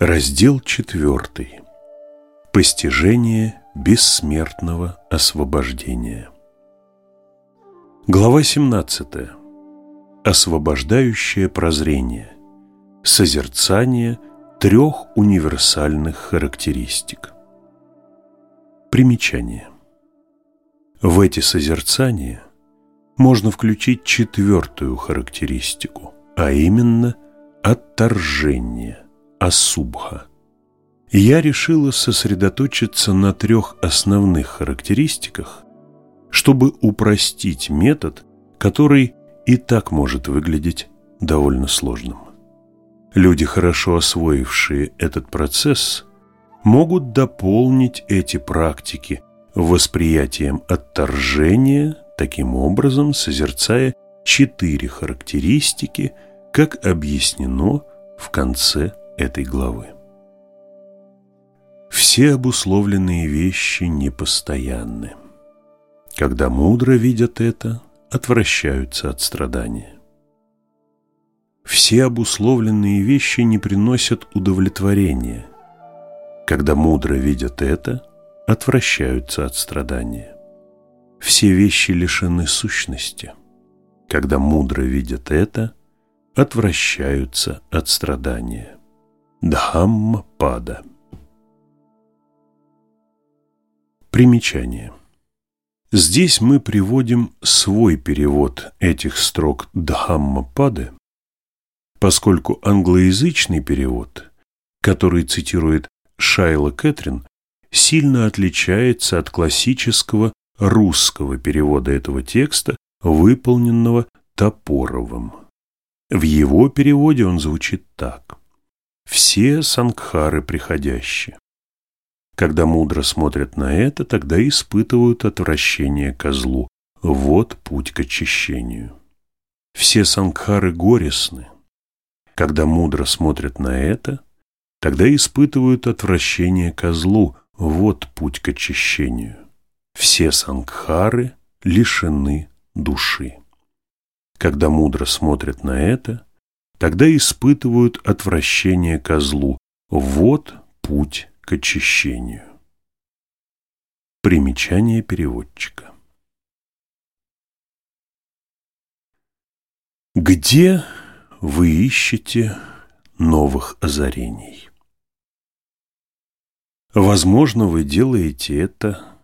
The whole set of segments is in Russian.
Раздел 4. Постижение бессмертного освобождения. Глава 17. Освобождающее прозрение. Созерцание трех универсальных характеристик. Примечание. В эти созерцания можно включить четвертую характеристику, а именно отторжение, асубха. Я решила сосредоточиться на трех основных характеристиках, чтобы упростить метод, который и так может выглядеть довольно сложным. Люди, хорошо освоившие этот процесс, могут дополнить эти практики восприятием отторжения, таким образом созерцая четыре характеристики, как объяснено в конце этой главы. Все обусловленные вещи непостоянны. Когда мудро видят это, отвращаются от страдания. Все обусловленные вещи не приносят удовлетворения. Когда мудро видят это, отвращаются от страдания. Все вещи лишены сущности. Когда мудро видят это, отвращаются от страдания. Дхамма-пада Примечание. Здесь мы приводим свой перевод этих строк Дхамма-пады, поскольку англоязычный перевод, который цитирует Шайла Кэтрин, сильно отличается от классического русского перевода этого текста, выполненного Топоровым. В его переводе он звучит так. «Все сангхары приходящие». Когда мудро смотрят на это, тогда испытывают отвращение ко злу. Вот путь к очищению. Все сангхары горестны. Когда мудро смотрят на это, тогда испытывают отвращение ко злу. Вот путь к очищению. Все сангхары лишены души. Когда мудро смотрят на это, тогда испытывают отвращение ко злу. Вот путь к очищению. Примечание переводчика. Где вы ищете новых озарений? Возможно, вы делаете это,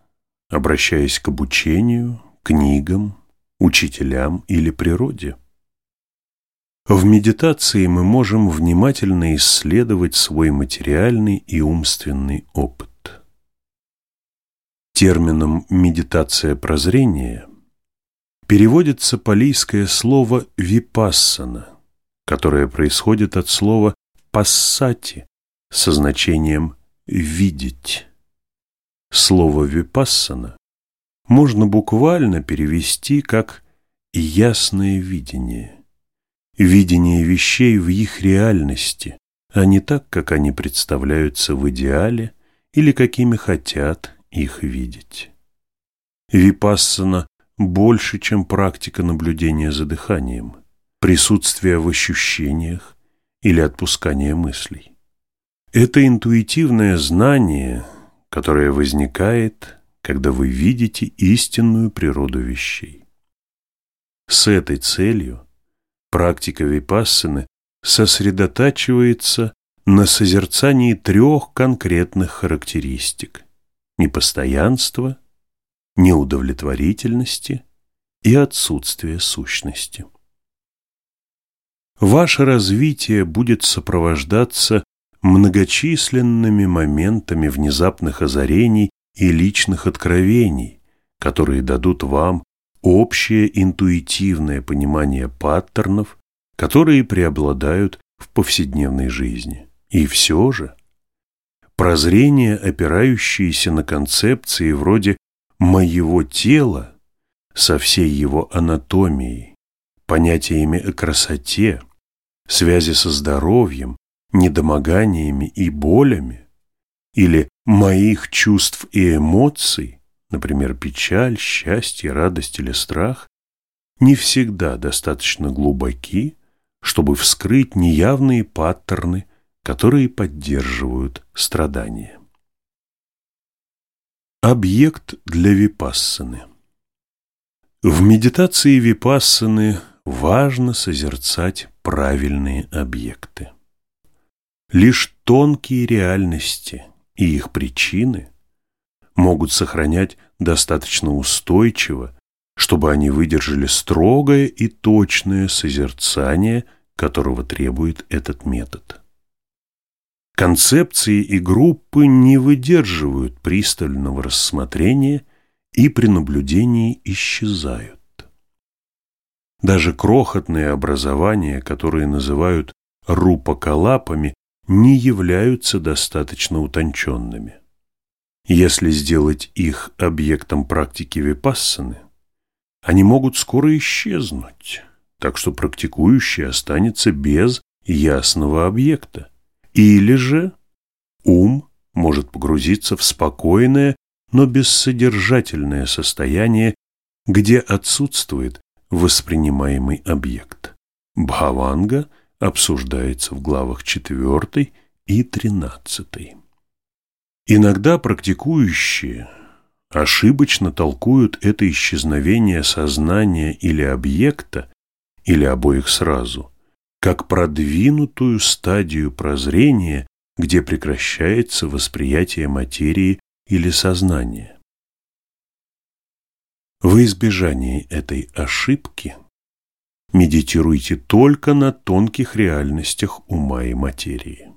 обращаясь к обучению, книгам, учителям или природе. В медитации мы можем внимательно исследовать свой материальный и умственный опыт. Термином «медитация прозрения» переводится палийское слово «випассана», которое происходит от слова «пассати» со значением «видеть». Слово «випассана» можно буквально перевести как «ясное видение», видение вещей в их реальности, а не так, как они представляются в идеале или какими хотят их видеть. Випассана больше, чем практика наблюдения за дыханием, присутствие в ощущениях или отпускание мыслей. Это интуитивное знание, которое возникает, когда вы видите истинную природу вещей. С этой целью практика випассаны сосредотачивается на созерцании трех конкретных характеристик – непостоянства, неудовлетворительности и отсутствия сущности. Ваше развитие будет сопровождаться многочисленными моментами внезапных озарений и личных откровений, которые дадут вам общее интуитивное понимание паттернов, которые преобладают в повседневной жизни. И все же прозрение, опирающееся на концепции вроде «моего тела» со всей его анатомией, понятиями о красоте, связи со здоровьем, недомоганиями и болями, или моих чувств и эмоций, например, печаль, счастье, радость или страх, не всегда достаточно глубоки, чтобы вскрыть неявные паттерны которые поддерживают страдания. Объект для випассаны В медитации випассаны важно созерцать правильные объекты. Лишь тонкие реальности и их причины могут сохранять достаточно устойчиво, чтобы они выдержали строгое и точное созерцание, которого требует этот метод. Концепции и группы не выдерживают пристального рассмотрения и при наблюдении исчезают. Даже крохотные образования, которые называют рупакалапами, не являются достаточно утонченными. Если сделать их объектом практики випассаны, они могут скоро исчезнуть, так что практикующий останется без ясного объекта. Или же ум может погрузиться в спокойное, но бессодержательное состояние, где отсутствует воспринимаемый объект. Бхаванга обсуждается в главах 4 и 13. Иногда практикующие ошибочно толкуют это исчезновение сознания или объекта, или обоих сразу – как продвинутую стадию прозрения, где прекращается восприятие материи или сознания. В избежании этой ошибки медитируйте только на тонких реальностях ума и материи.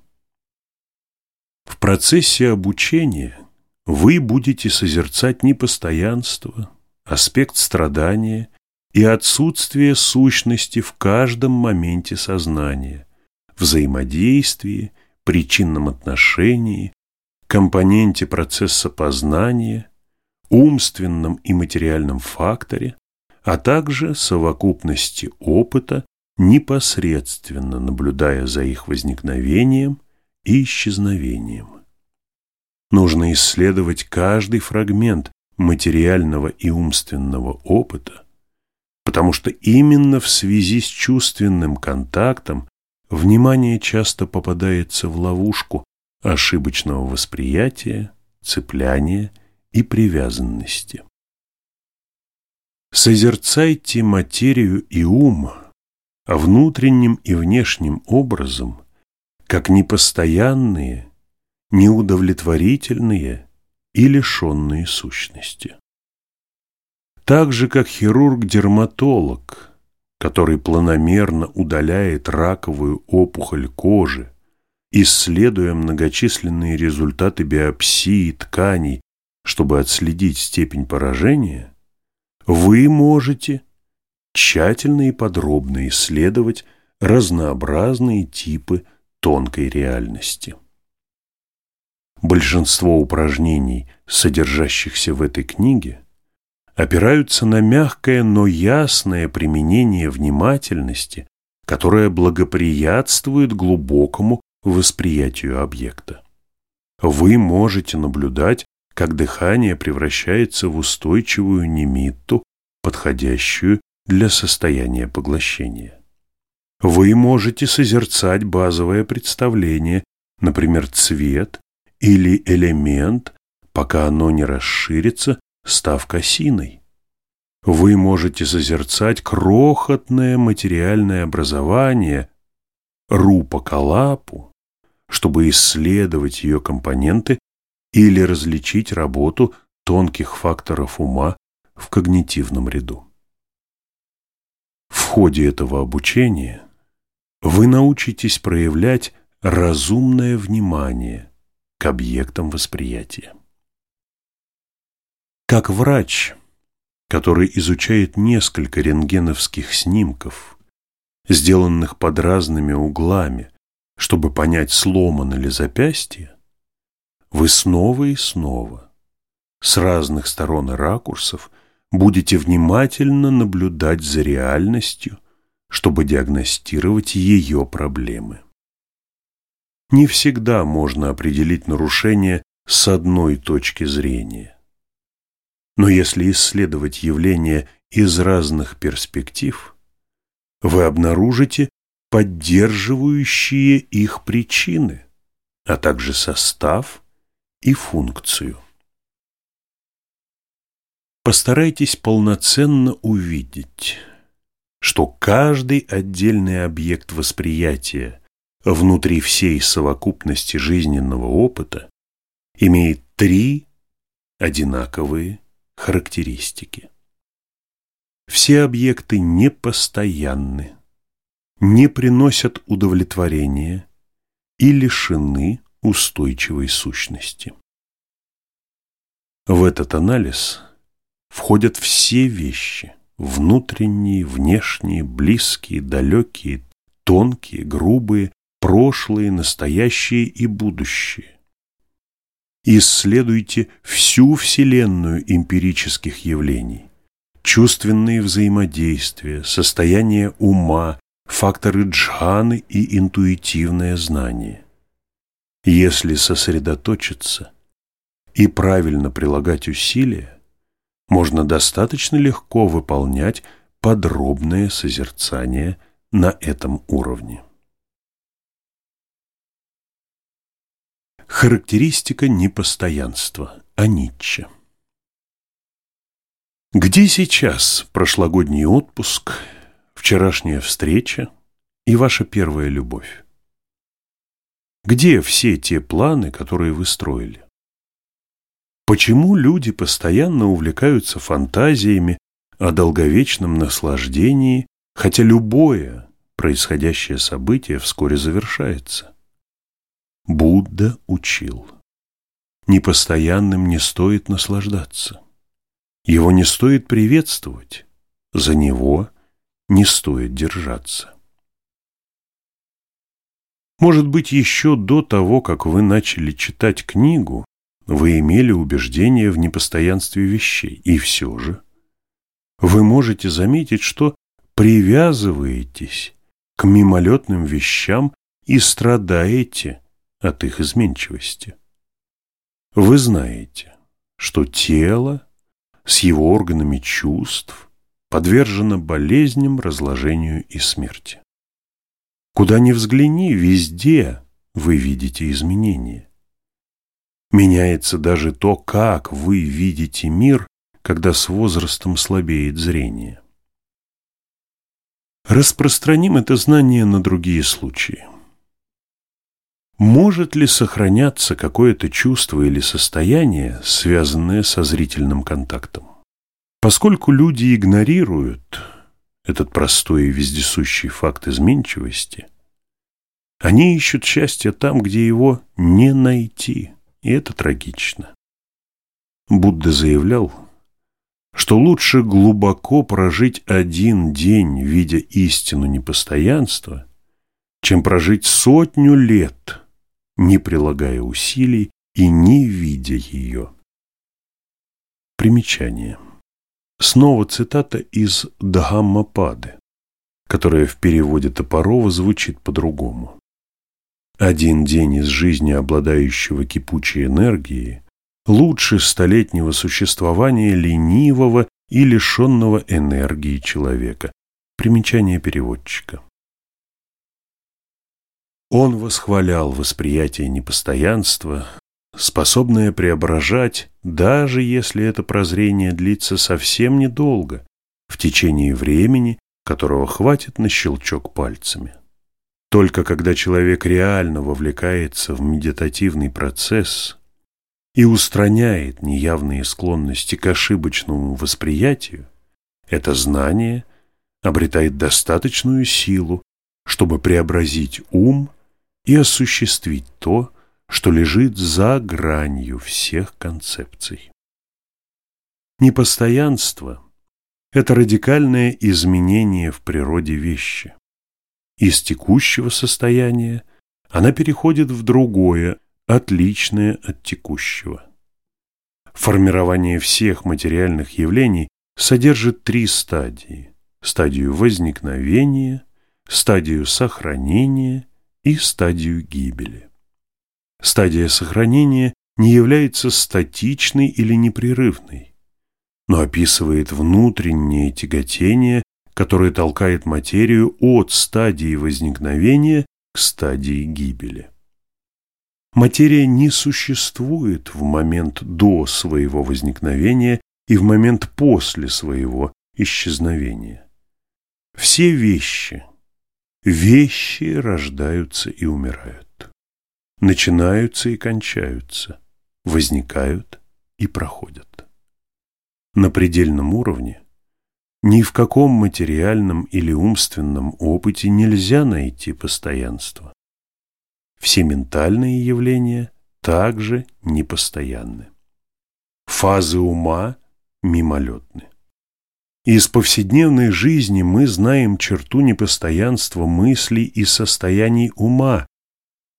В процессе обучения вы будете созерцать непостоянство, аспект страдания и отсутствие сущности в каждом моменте сознания, взаимодействии, причинном отношении, компоненте процесса познания, умственном и материальном факторе, а также совокупности опыта, непосредственно наблюдая за их возникновением и исчезновением. Нужно исследовать каждый фрагмент материального и умственного опыта, потому что именно в связи с чувственным контактом внимание часто попадается в ловушку ошибочного восприятия, цепляния и привязанности. Созерцайте материю и ум внутренним и внешним образом, как непостоянные, неудовлетворительные и лишенные сущности. Так же, как хирург-дерматолог, который планомерно удаляет раковую опухоль кожи, исследуя многочисленные результаты биопсии тканей, чтобы отследить степень поражения, вы можете тщательно и подробно исследовать разнообразные типы тонкой реальности. Большинство упражнений, содержащихся в этой книге, опираются на мягкое, но ясное применение внимательности, которое благоприятствует глубокому восприятию объекта. Вы можете наблюдать, как дыхание превращается в устойчивую немитту, подходящую для состояния поглощения. Вы можете созерцать базовое представление, например, цвет или элемент, пока оно не расширится став косиной. Вы можете созерцать крохотное материальное образование рупа-калапу, чтобы исследовать ее компоненты или различить работу тонких факторов ума в когнитивном ряду. В ходе этого обучения вы научитесь проявлять разумное внимание к объектам восприятия. Как врач, который изучает несколько рентгеновских снимков, сделанных под разными углами, чтобы понять, сломано ли запястье, вы снова и снова, с разных сторон и ракурсов, будете внимательно наблюдать за реальностью, чтобы диагностировать ее проблемы. Не всегда можно определить нарушение с одной точки зрения. Но если исследовать явления из разных перспектив, вы обнаружите поддерживающие их причины, а также состав и функцию. Постарайтесь полноценно увидеть, что каждый отдельный объект восприятия внутри всей совокупности жизненного опыта имеет три одинаковые характеристики. Все объекты непостоянны, не приносят удовлетворения и лишены устойчивой сущности. В этот анализ входят все вещи – внутренние, внешние, близкие, далекие, тонкие, грубые, прошлые, настоящие и будущие. Исследуйте всю Вселенную эмпирических явлений, чувственные взаимодействия, состояние ума, факторы джханы и интуитивное знание. Если сосредоточиться и правильно прилагать усилия, можно достаточно легко выполнять подробное созерцание на этом уровне. Характеристика непостоянства. Анитча. Где сейчас прошлогодний отпуск, вчерашняя встреча и ваша первая любовь? Где все те планы, которые вы строили? Почему люди постоянно увлекаются фантазиями о долговечном наслаждении, хотя любое происходящее событие вскоре завершается? Будда учил. Непостоянным не стоит наслаждаться. Его не стоит приветствовать, за него не стоит держаться. Может быть, еще до того, как вы начали читать книгу, вы имели убеждение в непостоянстве вещей, и все же вы можете заметить, что привязываетесь к мимолетным вещам и страдаете от их изменчивости. Вы знаете, что тело с его органами чувств подвержено болезням, разложению и смерти. Куда ни взгляни, везде вы видите изменения. Меняется даже то, как вы видите мир, когда с возрастом слабеет зрение. Распространим это знание на другие случаи. Может ли сохраняться какое-то чувство или состояние, связанное со зрительным контактом? Поскольку люди игнорируют этот простой и вездесущий факт изменчивости, они ищут счастье там, где его не найти – и это трагично. Будда заявлял, что лучше глубоко прожить один день, видя истину непостоянства, чем прожить сотню лет, не прилагая усилий и не видя ее. Примечание. Снова цитата из Дхаммапады, которая в переводе Топорова звучит по-другому. Один день из жизни обладающего кипучей энергией лучше столетнего существования ленивого и лишенного энергии человека. Примечание переводчика. Он восхвалял восприятие непостоянства, способное преображать, даже если это прозрение длится совсем недолго, в течение времени, которого хватит на щелчок пальцами. Только когда человек реально вовлекается в медитативный процесс и устраняет неявные склонности к ошибочному восприятию, это знание обретает достаточную силу, чтобы преобразить ум и осуществить то, что лежит за гранью всех концепций. Непостоянство – это радикальное изменение в природе вещи. Из текущего состояния она переходит в другое, отличное от текущего. Формирование всех материальных явлений содержит три стадии. Стадию возникновения, стадию сохранения и стадию гибели. Стадия сохранения не является статичной или непрерывной, но описывает внутреннее тяготение которое толкает материю от стадии возникновения к стадии гибели. Материя не существует в момент до своего возникновения и в момент после своего исчезновения. Все вещи, вещи рождаются и умирают, начинаются и кончаются, возникают и проходят. На предельном уровне ни в каком материальном или умственном опыте нельзя найти постоянство. Все ментальные явления также непостоянны. Фазы ума мимолетны. Из повседневной жизни мы знаем черту непостоянства мыслей и состояний ума,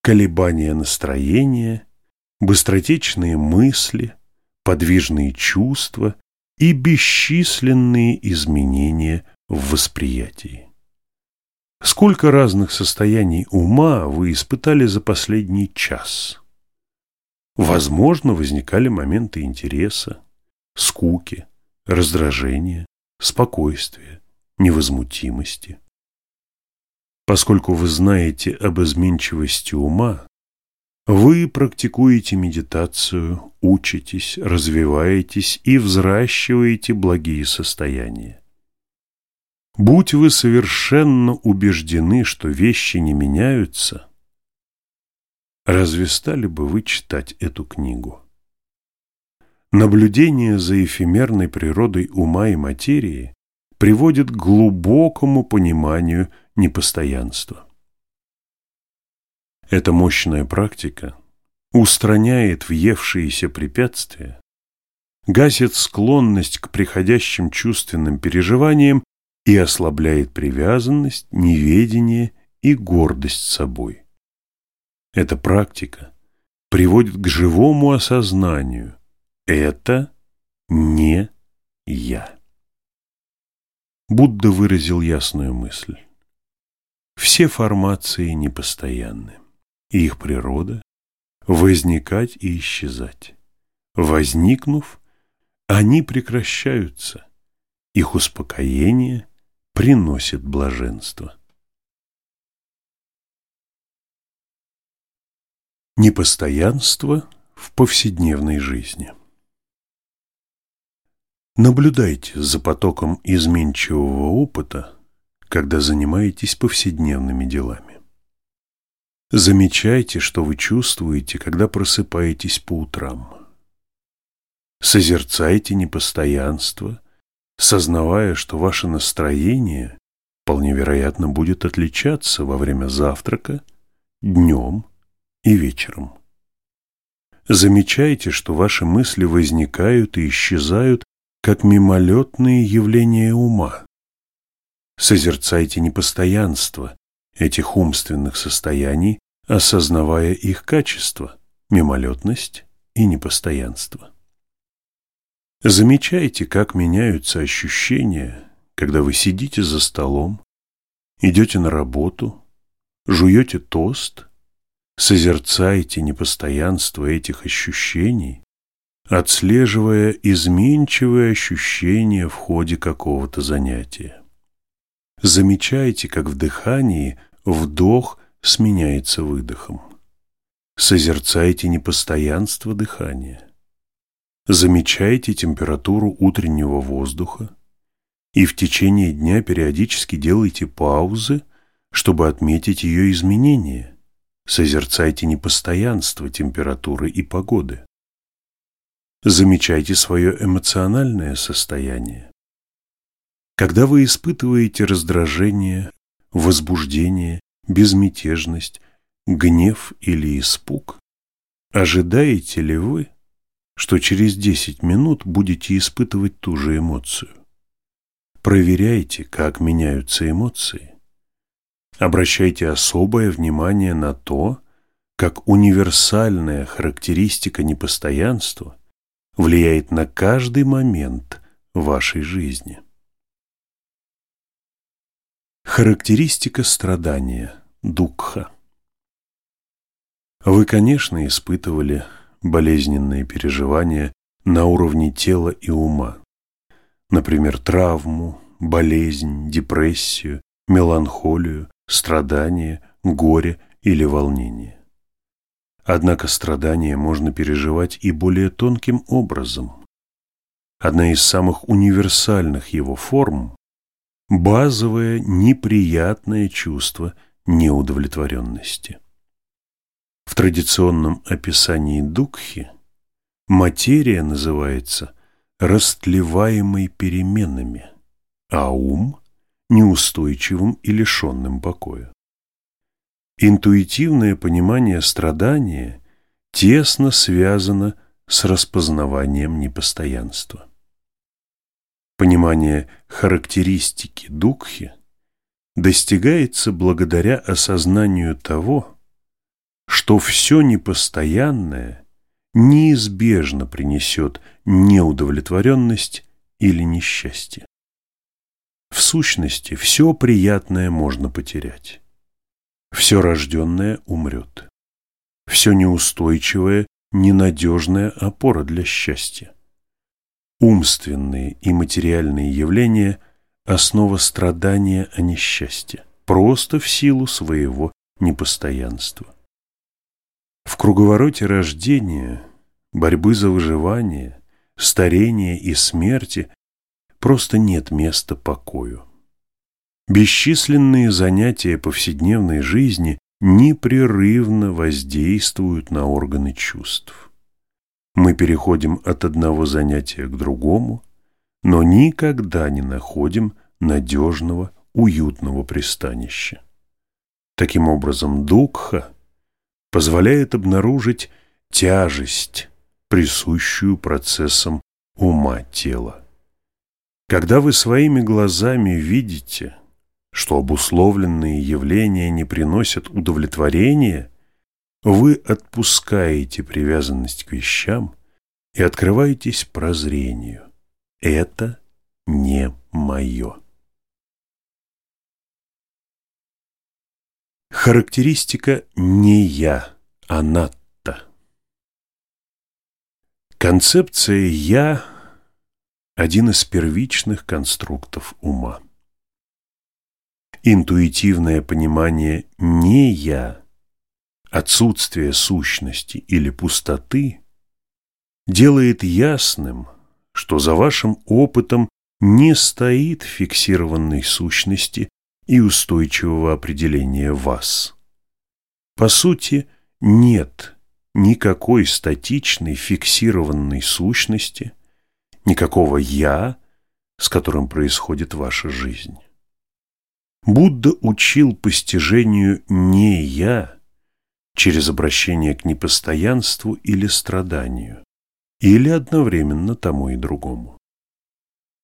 колебания настроения, быстротечные мысли, подвижные чувства и бесчисленные изменения в восприятии. Сколько разных состояний ума вы испытали за последний час? Возможно, возникали моменты интереса, скуки, раздражения, спокойствия, невозмутимости. Поскольку вы знаете об изменчивости ума, вы практикуете медитацию, учитесь, развиваетесь и взращиваете благие состояния. Будь вы совершенно убеждены, что вещи не меняются, разве стали бы вы читать эту книгу? Наблюдение за эфемерной природой ума и материи приводит к глубокому пониманию непостоянства. Эта мощная практика устраняет въевшиеся препятствия, гасит склонность к приходящим чувственным переживаниям и ослабляет привязанность, неведение и гордость собой. Эта практика приводит к живому осознанию «это не я». Будда выразил ясную мысль. Все формации непостоянны их природа – возникать и исчезать. Возникнув, они прекращаются, их успокоение приносит блаженство. Непостоянство в повседневной жизни Наблюдайте за потоком изменчивого опыта, когда занимаетесь повседневными делами. Замечайте, что вы чувствуете, когда просыпаетесь по утрам. Созерцайте непостоянство, сознавая, что ваше настроение вполне вероятно будет отличаться во время завтрака, днем и вечером. Замечайте, что ваши мысли возникают и исчезают, как мимолетные явления ума. Созерцайте непостоянство, этих умственных состояний, осознавая их качество, мимолетность и непостоянство. Замечайте, как меняются ощущения, когда вы сидите за столом, идете на работу, жуете тост, созерцаете непостоянство этих ощущений, отслеживая изменчивые ощущения в ходе какого-то занятия. Замечайте, как в дыхании Вдох сменяется выдохом. Созерцайте непостоянство дыхания. Замечайте температуру утреннего воздуха и в течение дня периодически делайте паузы, чтобы отметить ее изменения. Созерцайте непостоянство температуры и погоды. Замечайте свое эмоциональное состояние. Когда вы испытываете раздражение, возбуждение, безмятежность, гнев или испуг, ожидаете ли вы, что через 10 минут будете испытывать ту же эмоцию? Проверяйте, как меняются эмоции. Обращайте особое внимание на то, как универсальная характеристика непостоянства влияет на каждый момент вашей жизни. Характеристика страдания Дукха Вы, конечно, испытывали болезненные переживания на уровне тела и ума, например, травму, болезнь, депрессию, меланхолию, страдание, горе или волнение. Однако страдания можно переживать и более тонким образом. Одна из самых универсальных его форм – базовое неприятное чувство неудовлетворенности. В традиционном описании Дукхи материя называется растлеваемой переменами, а ум – неустойчивым и лишенным покоя. Интуитивное понимание страдания тесно связано с распознаванием непостоянства. Понимание характеристики Дукхи достигается благодаря осознанию того, что все непостоянное неизбежно принесет неудовлетворенность или несчастье. В сущности, все приятное можно потерять. Все рожденное умрет. Все неустойчивое – ненадежная опора для счастья. Умственные и материальные явления – основа страдания, а не счастья, просто в силу своего непостоянства. В круговороте рождения, борьбы за выживание, старения и смерти просто нет места покою. Бесчисленные занятия повседневной жизни непрерывно воздействуют на органы чувств. Мы переходим от одного занятия к другому, но никогда не находим надежного, уютного пристанища. Таким образом, Дукха позволяет обнаружить тяжесть, присущую процессам ума тела. Когда вы своими глазами видите, что обусловленные явления не приносят удовлетворения, вы отпускаете привязанность к вещам и открываетесь прозрению. Это не мое. Характеристика «не я», «анатта». Концепция «я» – один из первичных конструктов ума. Интуитивное понимание «не я», отсутствие сущности или пустоты делает ясным, что за вашим опытом не стоит фиксированной сущности и устойчивого определения вас. По сути, нет никакой статичной фиксированной сущности, никакого «я», с которым происходит ваша жизнь. Будда учил постижению не «я» через обращение к непостоянству или страданию, или одновременно тому и другому.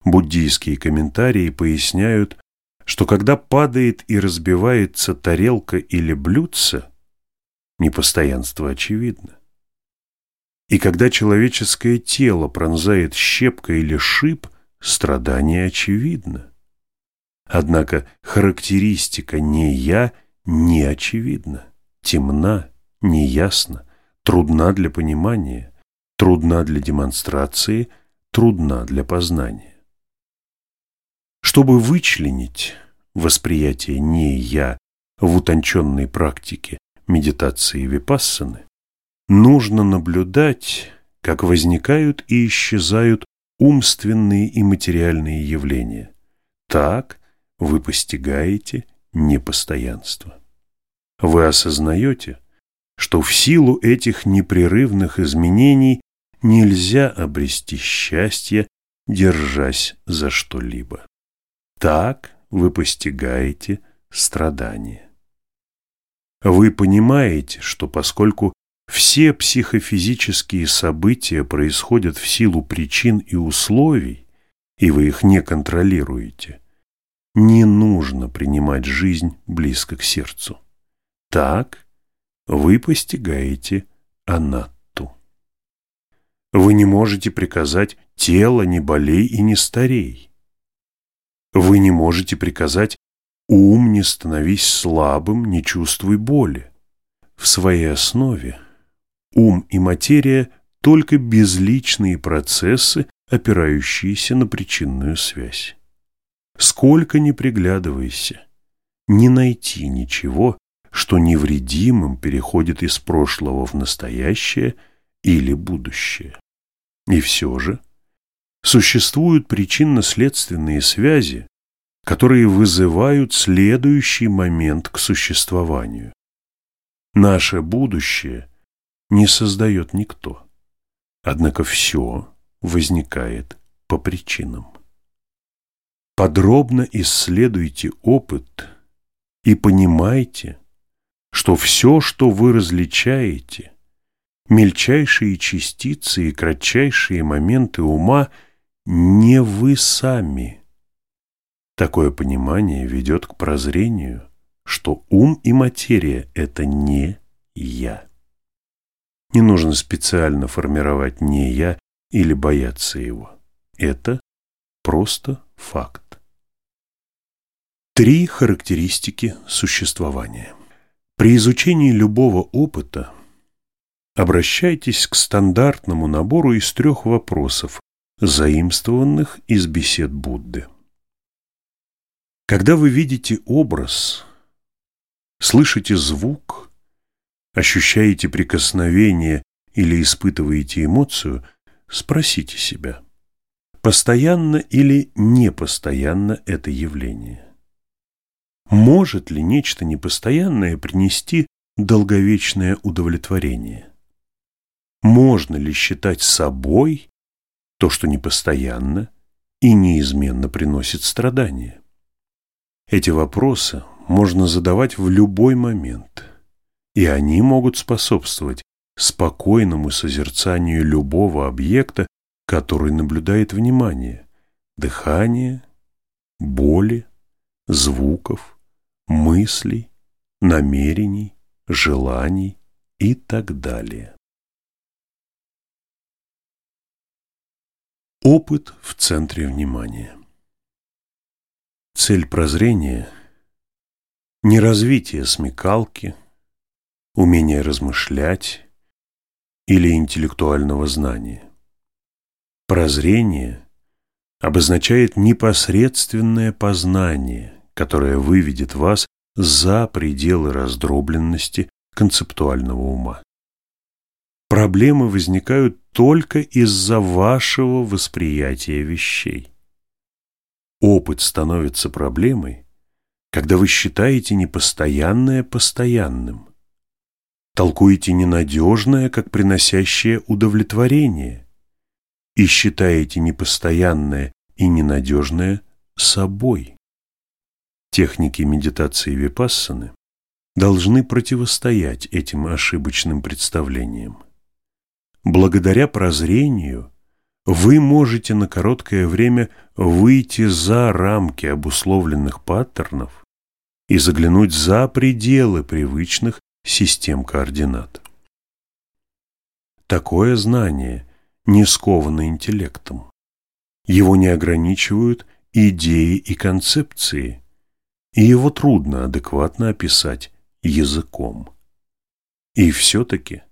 Буддийские комментарии поясняют, что когда падает и разбивается тарелка или блюдце, непостоянство очевидно. И когда человеческое тело пронзает щепка или шип, страдание очевидно. Однако характеристика «не я» не очевидна, темна, неясна, трудна для понимания, трудна для демонстрации, трудна для познания. Чтобы вычленить восприятие «не я» в утонченной практике медитации випассаны, нужно наблюдать, как возникают и исчезают умственные и материальные явления. Так, вы постигаете непостоянство. Вы осознаете, что в силу этих непрерывных изменений нельзя обрести счастье, держась за что-либо. Так вы постигаете страдания. Вы понимаете, что поскольку все психофизические события происходят в силу причин и условий, и вы их не контролируете, не нужно принимать жизнь близко к сердцу. Так вы постигаете анатту. Вы не можете приказать «тело не болей и не старей». Вы не можете приказать «ум не становись слабым, не чувствуй боли». В своей основе ум и материя только безличные процессы, опирающиеся на причинную связь. сколько ни приглядывайся, не найти ничего, что невредимым переходит из прошлого в настоящее или будущее. И все же существуют причинно-следственные связи, которые вызывают следующий момент к существованию. Наше будущее не создает никто, однако все возникает по причинам. Подробно исследуйте опыт и понимайте, что все, что вы различаете, мельчайшие частицы и кратчайшие моменты ума не вы сами. Такое понимание ведет к прозрению, что ум и материя – это не я. Не нужно специально формировать «не я» или бояться его. Это просто факт. Три характеристики существования. При изучении любого опыта обращайтесь к стандартному набору из трех вопросов, заимствованных из бесед Будды. Когда вы видите образ, слышите звук, ощущаете прикосновение или испытываете эмоцию, спросите себя, постоянно или непостоянно это явление. Может ли нечто непостоянное принести долговечное удовлетворение? Можно ли считать собой то, что непостоянно и неизменно приносит страдания? Эти вопросы можно задавать в любой момент, и они могут способствовать спокойному созерцанию любого объекта, который наблюдает внимание, дыхание, боли, звуков, мыслей, намерений, желаний и так далее. Опыт в центре внимания. Цель прозрения – не развитие смекалки, умение размышлять или интеллектуального знания. Прозрение обозначает непосредственное познание, которая выведет вас за пределы раздробленности концептуального ума. Проблемы возникают только из-за вашего восприятия вещей. Опыт становится проблемой, когда вы считаете непостоянное постоянным, толкуете ненадежное, как приносящее удовлетворение, и считаете непостоянное и ненадежное собой. Техники медитации випассаны должны противостоять этим ошибочным представлениям. Благодаря прозрению вы можете на короткое время выйти за рамки обусловленных паттернов и заглянуть за пределы привычных систем координат. Такое знание не сковано интеллектом. Его не ограничивают идеи и концепции – и его трудно адекватно описать языком. И все-таки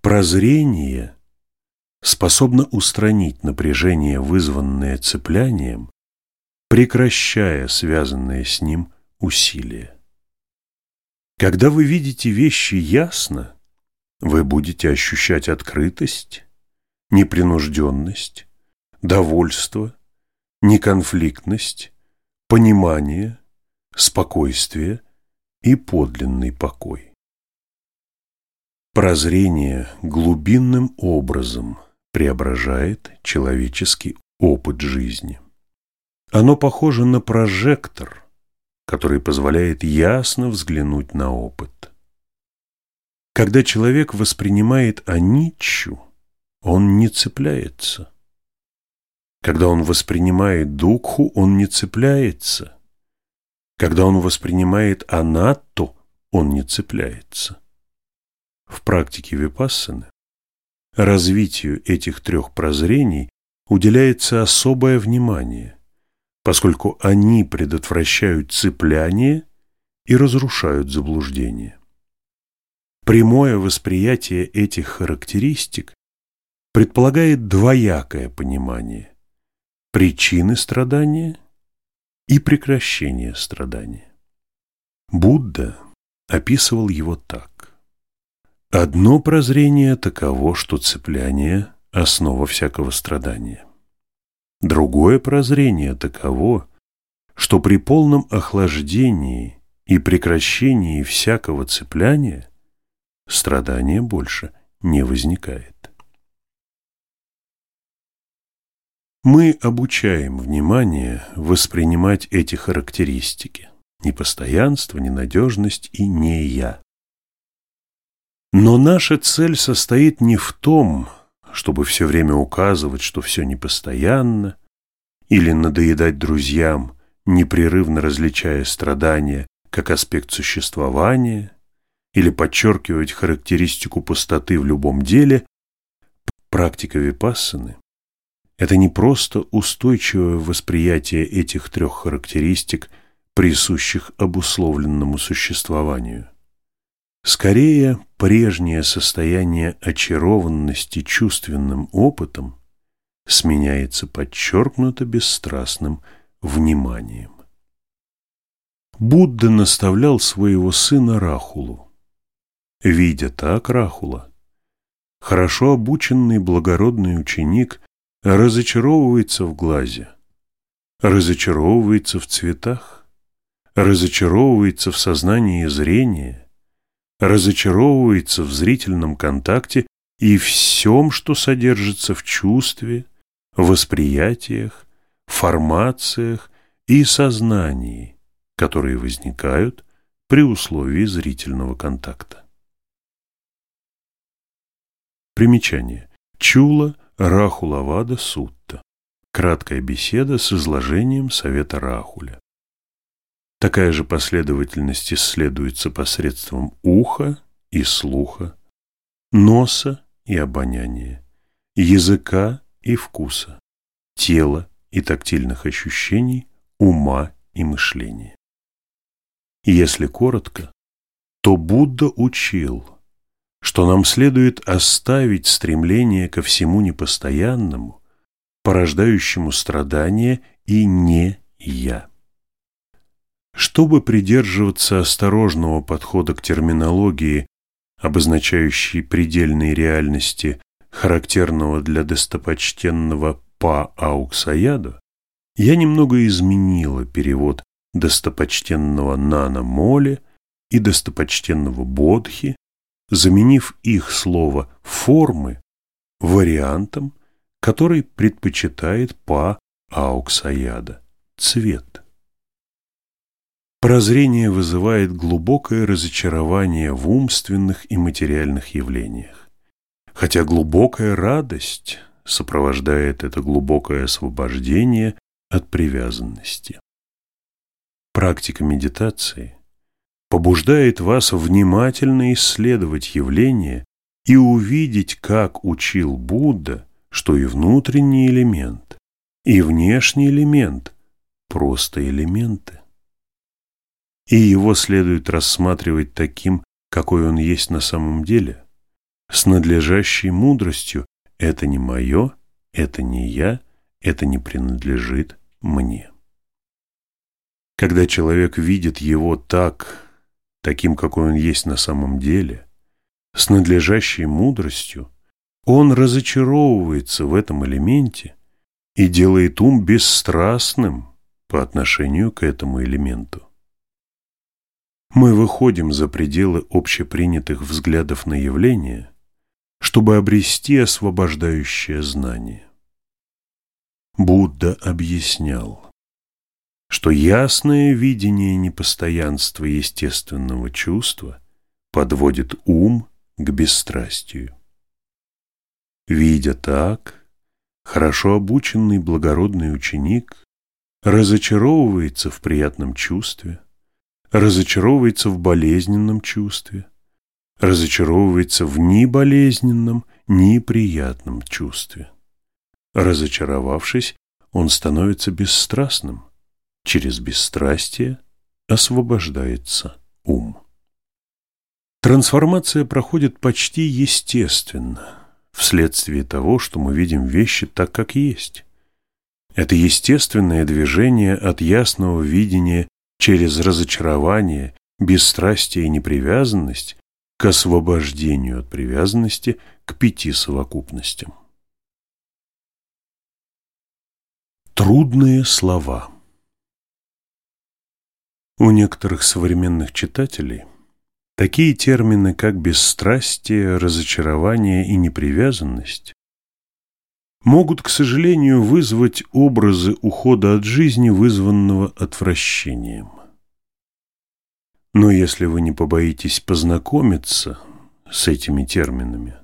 прозрение способно устранить напряжение, вызванное цеплянием, прекращая связанные с ним усилия. Когда вы видите вещи ясно, вы будете ощущать открытость, непринужденность, довольство, неконфликтность, понимание, спокойствие и подлинный покой. Прозрение глубинным образом преображает человеческий опыт жизни. Оно похоже на прожектор, который позволяет ясно взглянуть на опыт. Когда человек воспринимает аниччу, он не цепляется. Когда он воспринимает духу, он не цепляется. Когда он воспринимает анатту, он не цепляется. В практике випассаны развитию этих трех прозрений уделяется особое внимание, поскольку они предотвращают цепляние и разрушают заблуждение. Прямое восприятие этих характеристик предполагает двоякое понимание – причины страдания и прекращение страдания. Будда описывал его так. Одно прозрение таково, что цепляние – основа всякого страдания. Другое прозрение таково, что при полном охлаждении и прекращении всякого цепляния страдания больше не возникает. Мы обучаем внимание воспринимать эти характеристики – непостоянство, ненадежность и не я. Но наша цель состоит не в том, чтобы все время указывать, что все непостоянно, или надоедать друзьям, непрерывно различая страдания как аспект существования, или подчеркивать характеристику пустоты в любом деле, практика випассаны – это не просто устойчивое восприятие этих трех характеристик, присущих обусловленному существованию. Скорее, прежнее состояние очарованности чувственным опытом сменяется подчеркнуто бесстрастным вниманием. Будда наставлял своего сына Рахулу. Видя так Рахула, хорошо обученный благородный ученик разочаровывается в глазе, разочаровывается в цветах, разочаровывается в сознании зрения, разочаровывается в зрительном контакте и всем, что содержится в чувстве, восприятиях, формациях и сознании, которые возникают при условии зрительного контакта. Примечание. Чула Рахулавада Сутта. Краткая беседа с изложением совета Рахуля. Такая же последовательность исследуется посредством уха и слуха, носа и обоняния, языка и вкуса, тела и тактильных ощущений, ума и мышления. Если коротко, то Будда учил, что нам следует оставить стремление ко всему непостоянному, порождающему страдания и не «я». Чтобы придерживаться осторожного подхода к терминологии, обозначающей предельные реальности, характерного для достопочтенного Па Ауксаяда, я немного изменила перевод достопочтенного Нана Моле и достопочтенного Бодхи, заменив их слово «формы» вариантом, который предпочитает Па Ауксаяда – цвет. Прозрение вызывает глубокое разочарование в умственных и материальных явлениях, хотя глубокая радость сопровождает это глубокое освобождение от привязанности. Практика медитации побуждает вас внимательно исследовать явления и увидеть, как учил Будда, что и внутренний элемент, и внешний элемент – просто элементы и его следует рассматривать таким, какой он есть на самом деле, с надлежащей мудростью «это не мое, это не я, это не принадлежит мне». Когда человек видит его так, таким, какой он есть на самом деле, с надлежащей мудростью, он разочаровывается в этом элементе и делает ум бесстрастным по отношению к этому элементу. Мы выходим за пределы общепринятых взглядов на явления, чтобы обрести освобождающее знание. Будда объяснял, что ясное видение непостоянства естественного чувства подводит ум к бесстрастию. Видя так, хорошо обученный благородный ученик разочаровывается в приятном чувстве, разочаровывается в болезненном чувстве, разочаровывается в ни болезненном, ни приятном чувстве. Разочаровавшись, он становится бесстрастным. Через бесстрастие освобождается ум. Трансформация проходит почти естественно, вследствие того, что мы видим вещи так, как есть. Это естественное движение от ясного видения через разочарование, бесстрастие и непривязанность к освобождению от привязанности к пяти совокупностям. Трудные слова У некоторых современных читателей такие термины, как бесстрастие, разочарование и непривязанность, могут, к сожалению, вызвать образы ухода от жизни, вызванного отвращением. Но если вы не побоитесь познакомиться с этими терминами,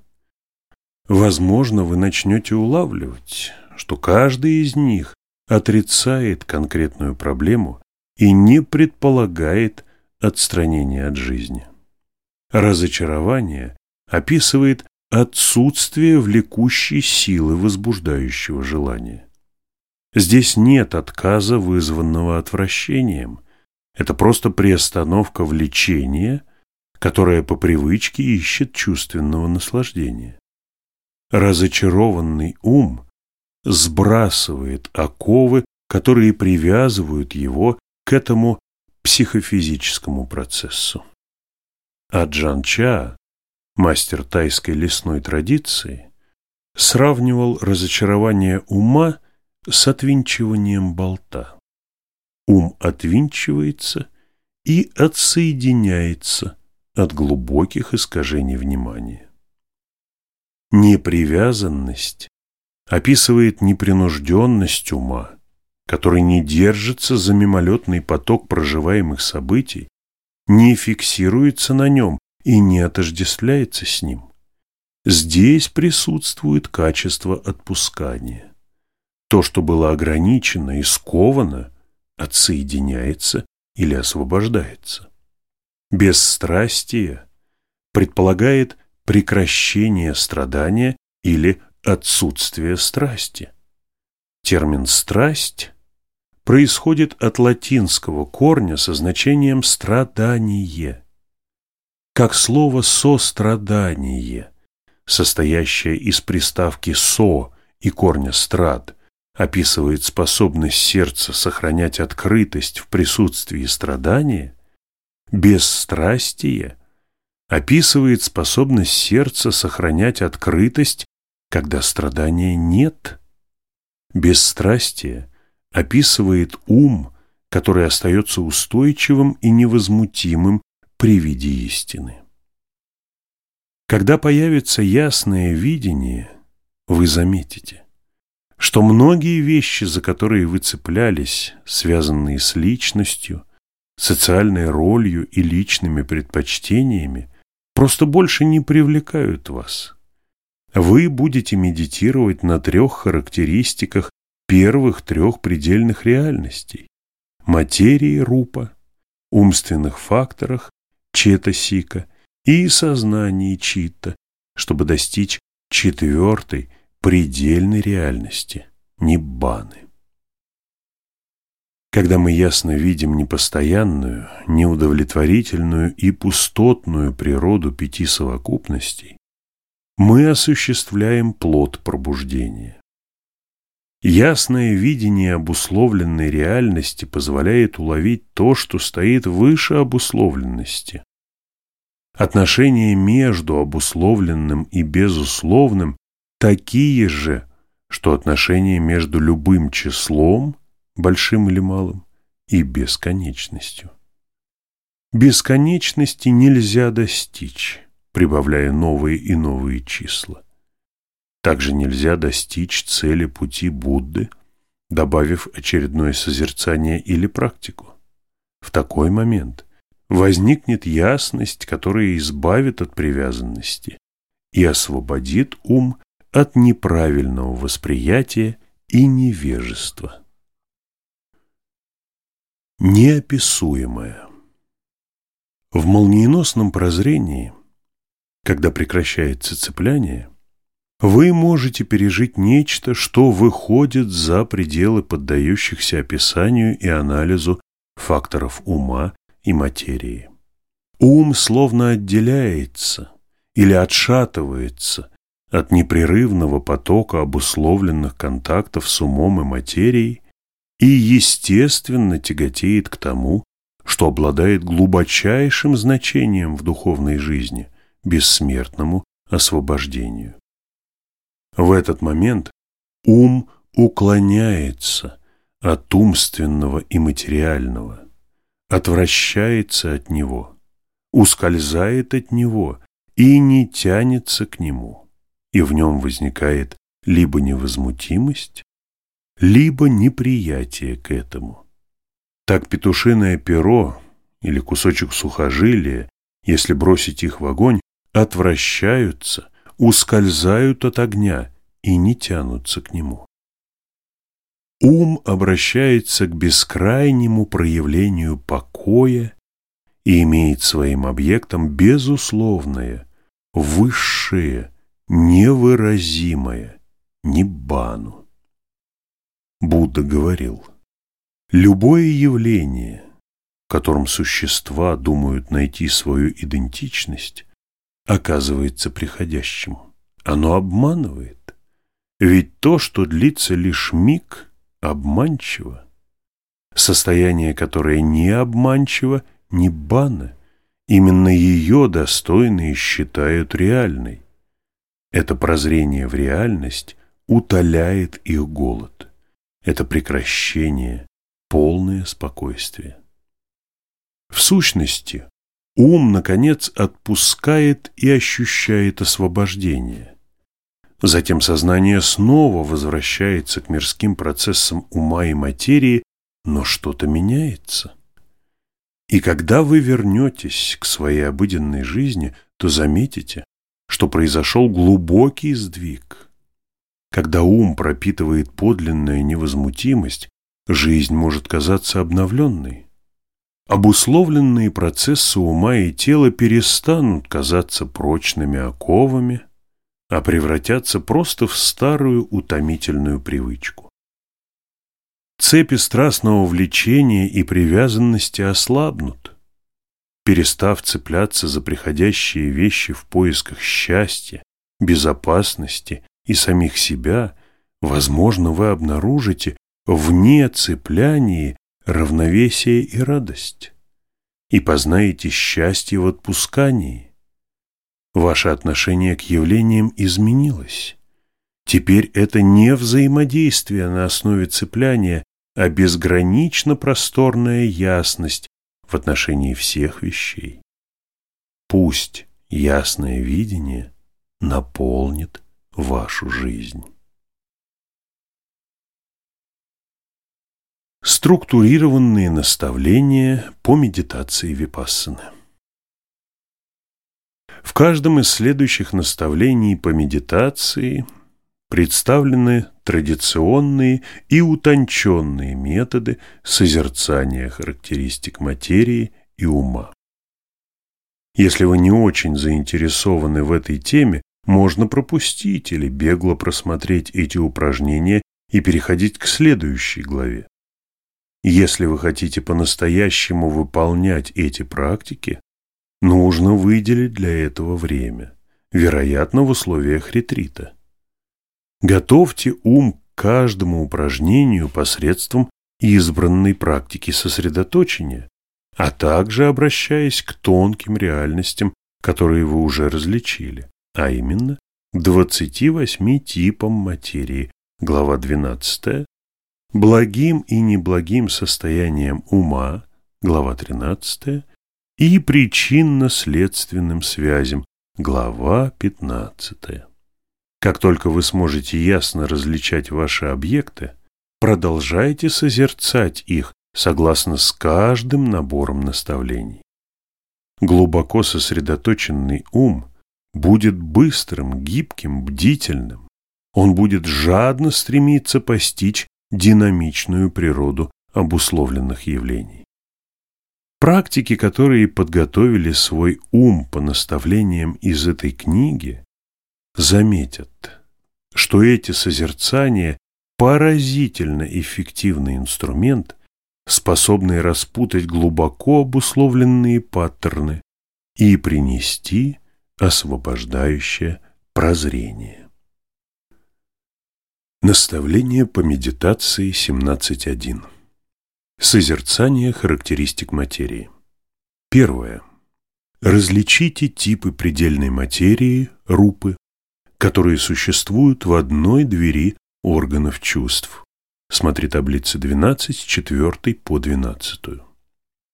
возможно, вы начнете улавливать, что каждый из них отрицает конкретную проблему и не предполагает отстранения от жизни. Разочарование описывает отсутствие влекущей силы возбуждающего желания. Здесь нет отказа, вызванного отвращением. Это просто приостановка влечения, которое по привычке ищет чувственного наслаждения. Разочарованный ум сбрасывает оковы, которые привязывают его к этому психофизическому процессу. А Джан Ча мастер тайской лесной традиции, сравнивал разочарование ума с отвинчиванием болта. Ум отвинчивается и отсоединяется от глубоких искажений внимания. Непривязанность описывает непринужденность ума, который не держится за мимолетный поток проживаемых событий, не фиксируется на нем и не отождествляется с ним. Здесь присутствует качество отпускания. То, что было ограничено и сковано, отсоединяется или освобождается. Бесстрастие предполагает прекращение страдания или отсутствие страсти. Термин «страсть» происходит от латинского корня со значением «страдание» как слово «сострадание», состоящее из приставки «со» и корня «страд», описывает способность сердца сохранять открытость в присутствии страдания, бесстрастие описывает способность сердца сохранять открытость, когда страдания нет. Бесстрастие описывает ум, который остается устойчивым и невозмутимым при виде истины. Когда появится ясное видение, вы заметите, что многие вещи, за которые вы цеплялись, связанные с личностью, социальной ролью и личными предпочтениями, просто больше не привлекают вас. Вы будете медитировать на трех характеристиках первых трех предельных реальностей – материи рупа, умственных факторах чета-сика и сознании чита, чтобы достичь четвертой предельной реальности – ниббаны. Когда мы ясно видим непостоянную, неудовлетворительную и пустотную природу пяти совокупностей, мы осуществляем плод пробуждения. Ясное видение обусловленной реальности позволяет уловить то, что стоит выше обусловленности. Отношения между обусловленным и безусловным такие же, что отношения между любым числом, большим или малым, и бесконечностью. Бесконечности нельзя достичь, прибавляя новые и новые числа. Также нельзя достичь цели пути Будды, добавив очередное созерцание или практику. В такой момент возникнет ясность, которая избавит от привязанности и освободит ум от неправильного восприятия и невежества. Неописуемое В молниеносном прозрении, когда прекращается цепляние, вы можете пережить нечто, что выходит за пределы поддающихся описанию и анализу факторов ума и материи. Ум словно отделяется или отшатывается от непрерывного потока обусловленных контактов с умом и материей и, естественно, тяготеет к тому, что обладает глубочайшим значением в духовной жизни, бессмертному освобождению. В этот момент ум уклоняется от умственного и материального, отвращается от него, ускользает от него и не тянется к нему, и в нем возникает либо невозмутимость, либо неприятие к этому. Так петушиное перо или кусочек сухожилия, если бросить их в огонь, отвращаются, ускользают от огня и не тянутся к нему. Ум обращается к бескрайнему проявлению покоя и имеет своим объектом безусловное, высшее, невыразимое ниббану. Будда говорил, любое явление, в котором существа думают найти свою идентичность, оказывается приходящим. Оно обманывает. Ведь то, что длится лишь миг, обманчиво. Состояние, которое не обманчиво, не бана. Именно ее достойные считают реальной. Это прозрение в реальность утоляет их голод. Это прекращение, полное спокойствие. В сущности, ум, наконец, отпускает и ощущает освобождение. Затем сознание снова возвращается к мирским процессам ума и материи, но что-то меняется. И когда вы вернетесь к своей обыденной жизни, то заметите, что произошел глубокий сдвиг. Когда ум пропитывает подлинная невозмутимость, жизнь может казаться обновленной. Обусловленные процессы ума и тела перестанут казаться прочными оковами, а превратятся просто в старую утомительную привычку. Цепи страстного влечения и привязанности ослабнут. Перестав цепляться за приходящие вещи в поисках счастья, безопасности и самих себя, возможно, вы обнаружите вне цепляния равновесие и радость, и познаете счастье в отпускании, Ваше отношение к явлениям изменилось. Теперь это не взаимодействие на основе цепляния, а безгранично просторная ясность в отношении всех вещей. Пусть ясное видение наполнит вашу жизнь. Структурированные наставления по медитации випассаны в каждом из следующих наставлений по медитации представлены традиционные и утонченные методы созерцания характеристик материи и ума. Если вы не очень заинтересованы в этой теме, можно пропустить или бегло просмотреть эти упражнения и переходить к следующей главе. Если вы хотите по-настоящему выполнять эти практики, Нужно выделить для этого время, вероятно, в условиях ретрита. Готовьте ум к каждому упражнению посредством избранной практики сосредоточения, а также обращаясь к тонким реальностям, которые вы уже различили, а именно 28 типам материи, глава 12, благим и неблагим состоянием ума, глава 13, и причинно-следственным связям. Глава 15. Как только вы сможете ясно различать ваши объекты, продолжайте созерцать их согласно с каждым набором наставлений. Глубоко сосредоточенный ум будет быстрым, гибким, бдительным. Он будет жадно стремиться постичь динамичную природу обусловленных явлений. Практики, которые подготовили свой ум по наставлениям из этой книги, заметят, что эти созерцания – поразительно эффективный инструмент, способный распутать глубоко обусловленные паттерны и принести освобождающее прозрение. Наставление по медитации 17.1. Созерцание характеристик материи. Первое. Различите типы предельной материи, рупы, которые существуют в одной двери органов чувств. Смотри таблицы 12, 4 по 12.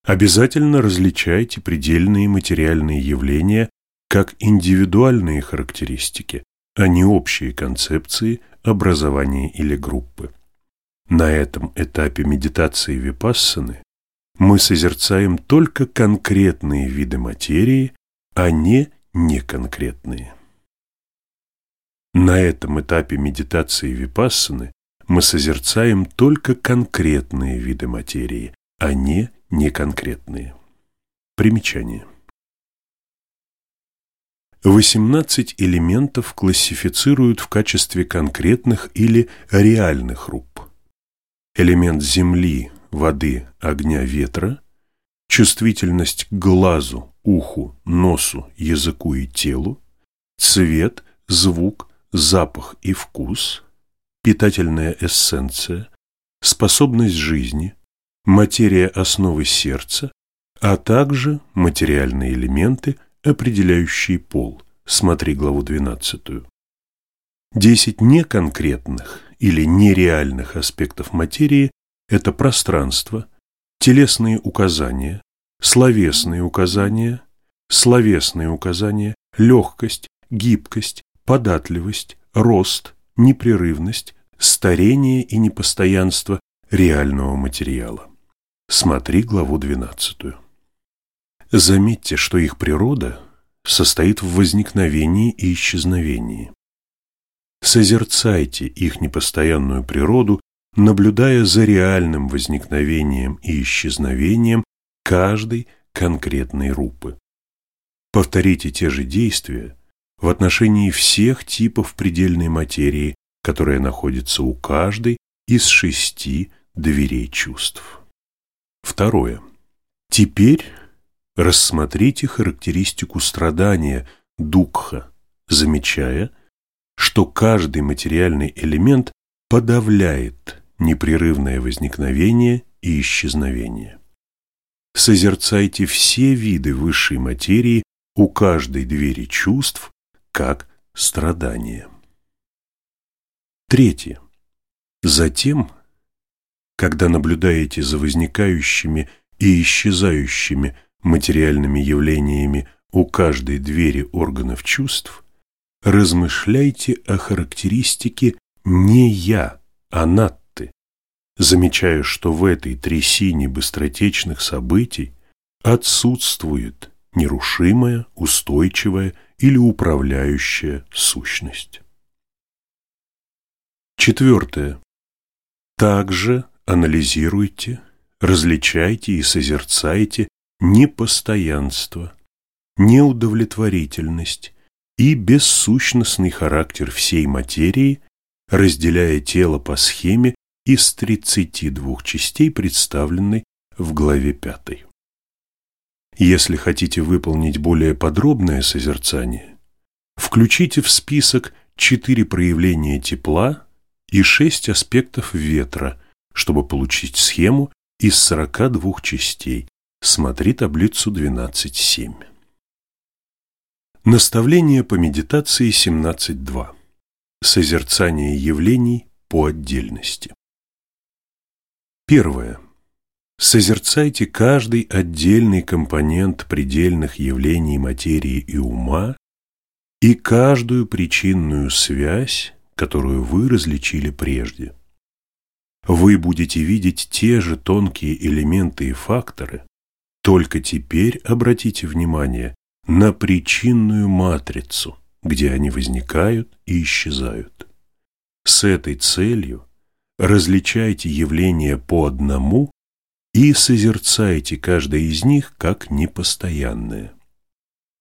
Обязательно различайте предельные материальные явления как индивидуальные характеристики, а не общие концепции образования или группы. На этом этапе медитации випассаны мы созерцаем только конкретные виды материи, а не неконкретные. На этом этапе медитации випассаны мы созерцаем только конкретные виды материи, а не неконкретные. Примечание. 18 элементов классифицируют в качестве конкретных или реальных руб. Элемент земли, воды, огня, ветра, чувствительность к глазу, уху, носу, языку и телу, цвет, звук, запах и вкус, питательная эссенция, способность жизни, материя основы сердца, а также материальные элементы, определяющие пол. Смотри главу 12. Десять неконкретных или нереальных аспектов материи – это пространство, телесные указания, словесные указания, словесные указания, легкость, гибкость, податливость, рост, непрерывность, старение и непостоянство реального материала. Смотри главу 12. Заметьте, что их природа состоит в возникновении и исчезновении. Созерцайте их непостоянную природу, наблюдая за реальным возникновением и исчезновением каждой конкретной рупы. Повторите те же действия в отношении всех типов предельной материи, которая находится у каждой из шести дверей чувств. Второе. Теперь рассмотрите характеристику страдания дукха, замечая, что каждый материальный элемент подавляет непрерывное возникновение и исчезновение. Созерцайте все виды высшей материи у каждой двери чувств как страдание. Третье. Затем, когда наблюдаете за возникающими и исчезающими материальными явлениями у каждой двери органов чувств, размышляйте о характеристике не «я», а «натты», замечая, что в этой трясине быстротечных событий отсутствует нерушимая, устойчивая или управляющая сущность. Четвертое. Также анализируйте, различайте и созерцайте непостоянство, неудовлетворительность и бессущностный характер всей материи, разделяя тело по схеме из 32 частей, представленной в главе 5. Если хотите выполнить более подробное созерцание, включите в список четыре проявления тепла и шесть аспектов ветра, чтобы получить схему из 42 частей, Смотри таблицу 12.7. Наставление по медитации 17.2. Созерцание явлений по отдельности. Первое. Созерцайте каждый отдельный компонент предельных явлений материи и ума и каждую причинную связь, которую вы различили прежде. Вы будете видеть те же тонкие элементы и факторы, только теперь обратите внимание на причинную матрицу, где они возникают и исчезают. С этой целью различайте явления по одному и созерцайте каждое из них как непостоянное.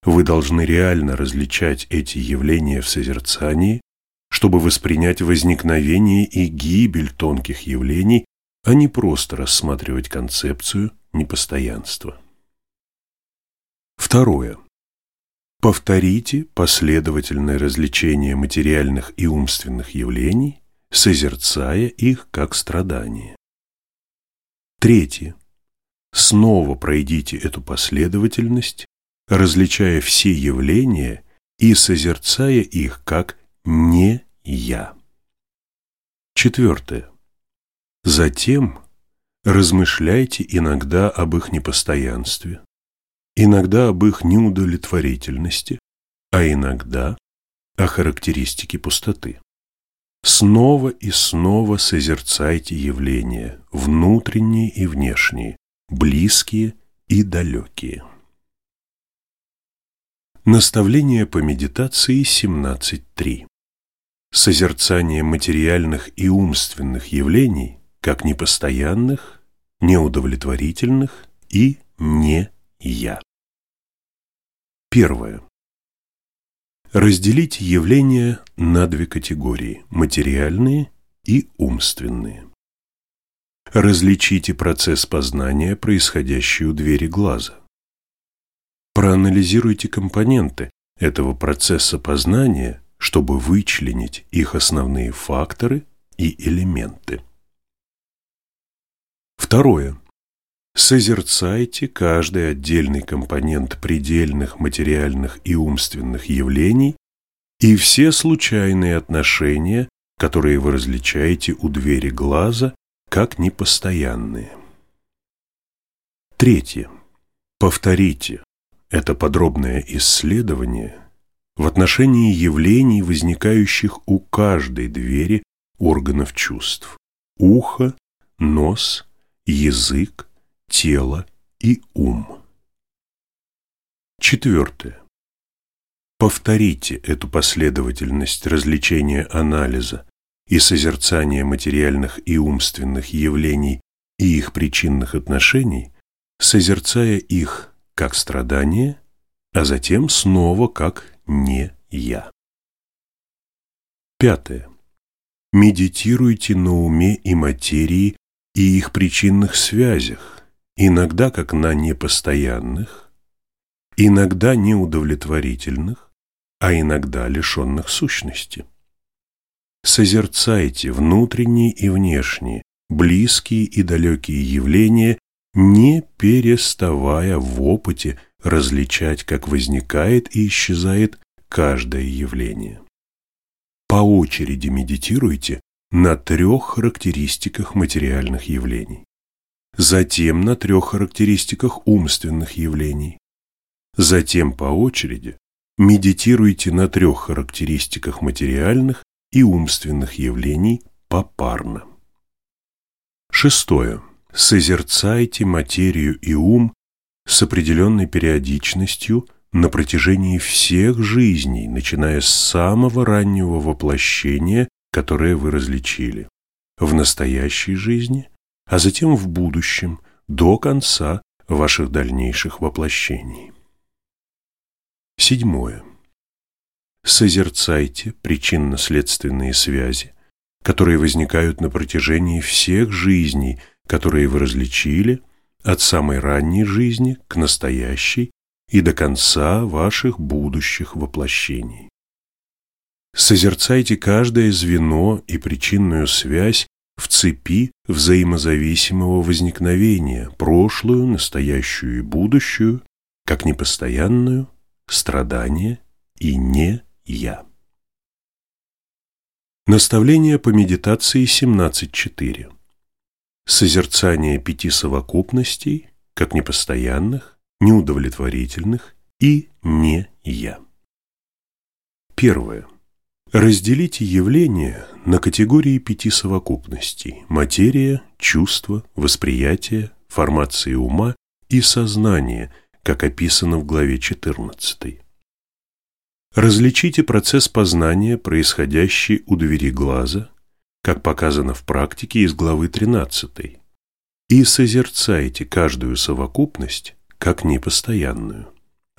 Вы должны реально различать эти явления в созерцании, чтобы воспринять возникновение и гибель тонких явлений, а не просто рассматривать концепцию непостоянства. Второе. Повторите последовательное развлечение материальных и умственных явлений, созерцая их как страдание. Третье. Снова пройдите эту последовательность, различая все явления и созерцая их как «не я». Четвертое. Затем размышляйте иногда об их непостоянстве, иногда об их неудовлетворительности, а иногда о характеристике пустоты. Снова и снова созерцайте явления, внутренние и внешние, близкие и далекие. Наставление по медитации 17.3 Созерцание материальных и умственных явлений как непостоянных, неудовлетворительных и не «я». Первое. Разделите явления на две категории – материальные и умственные. Различите процесс познания, происходящий у двери глаза. Проанализируйте компоненты этого процесса познания, чтобы вычленить их основные факторы и элементы. Второе. Созерцайте каждый отдельный компонент предельных материальных и умственных явлений и все случайные отношения, которые вы различаете у двери глаза, как непостоянные. Третье. Повторите это подробное исследование в отношении явлений, возникающих у каждой двери органов чувств – ухо, нос, язык, тело и ум. Четвертое. Повторите эту последовательность развлечения анализа и созерцания материальных и умственных явлений и их причинных отношений, созерцая их как страдание, а затем снова как «не я». Пятое. Медитируйте на уме и материи и их причинных связях, иногда как на непостоянных, иногда неудовлетворительных, а иногда лишенных сущности. Созерцайте внутренние и внешние, близкие и далекие явления, не переставая в опыте различать, как возникает и исчезает каждое явление. По очереди медитируйте на трех характеристиках материальных явлений затем на трех характеристиках умственных явлений. Затем по очереди медитируйте на трех характеристиках материальных и умственных явлений попарно. Шестое. Созерцайте материю и ум с определенной периодичностью на протяжении всех жизней, начиная с самого раннего воплощения, которое вы различили, в настоящей жизни а затем в будущем, до конца ваших дальнейших воплощений. Седьмое. Созерцайте причинно-следственные связи, которые возникают на протяжении всех жизней, которые вы различили, от самой ранней жизни к настоящей и до конца ваших будущих воплощений. Созерцайте каждое звено и причинную связь в цепи взаимозависимого возникновения, прошлую, настоящую и будущую, как непостоянную, страдание и не я. Наставление по медитации 17.4. Созерцание пяти совокупностей, как непостоянных, неудовлетворительных и не я. Первое. Разделите явления на категории пяти совокупностей – материя, чувство, восприятие, формации ума и сознание, как описано в главе 14. Различите процесс познания, происходящий у двери глаза, как показано в практике из главы 13, и созерцайте каждую совокупность как непостоянную.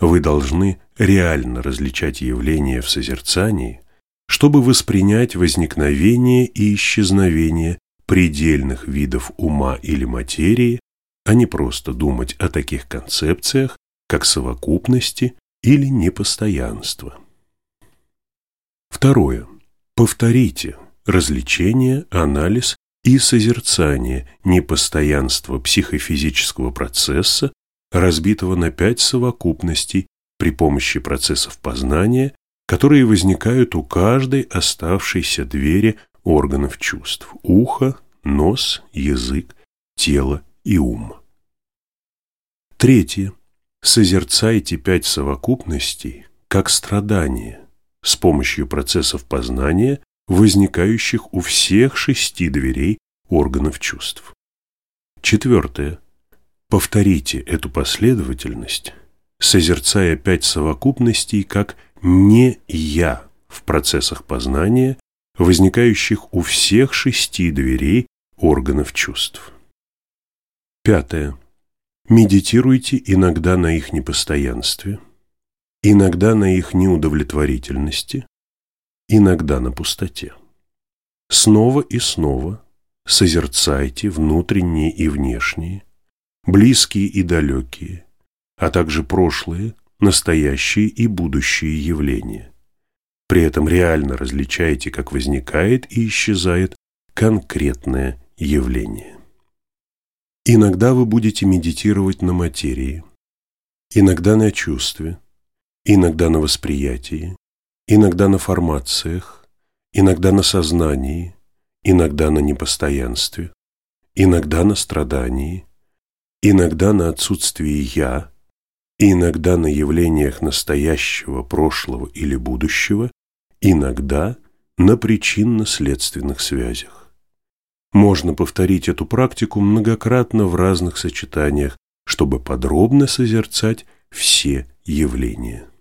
Вы должны реально различать явления в созерцании – чтобы воспринять возникновение и исчезновение предельных видов ума или материи, а не просто думать о таких концепциях, как совокупности, или непостоянство. Второе. Повторите развлечение, анализ и созерцание непостоянства психофизического процесса, разбитого на пять совокупностей при помощи процессов познания, которые возникают у каждой оставшейся двери органов чувств – ухо, нос, язык, тело и ум. Третье. Созерцайте пять совокупностей как страдание с помощью процессов познания, возникающих у всех шести дверей органов чувств. Четвертое. Повторите эту последовательность, созерцая пять совокупностей как «не я» в процессах познания, возникающих у всех шести дверей органов чувств. Пятое. Медитируйте иногда на их непостоянстве, иногда на их неудовлетворительности, иногда на пустоте. Снова и снова созерцайте внутренние и внешние, близкие и далекие, а также прошлые, настоящие и будущие явления. При этом реально различайте, как возникает и исчезает конкретное явление. Иногда вы будете медитировать на материи, иногда на чувстве, иногда на восприятии, иногда на формациях, иногда на сознании, иногда на непостоянстве, иногда на страдании, иногда на отсутствии «я», иногда на явлениях настоящего, прошлого или будущего, иногда на причинно-следственных связях. Можно повторить эту практику многократно в разных сочетаниях, чтобы подробно созерцать все явления.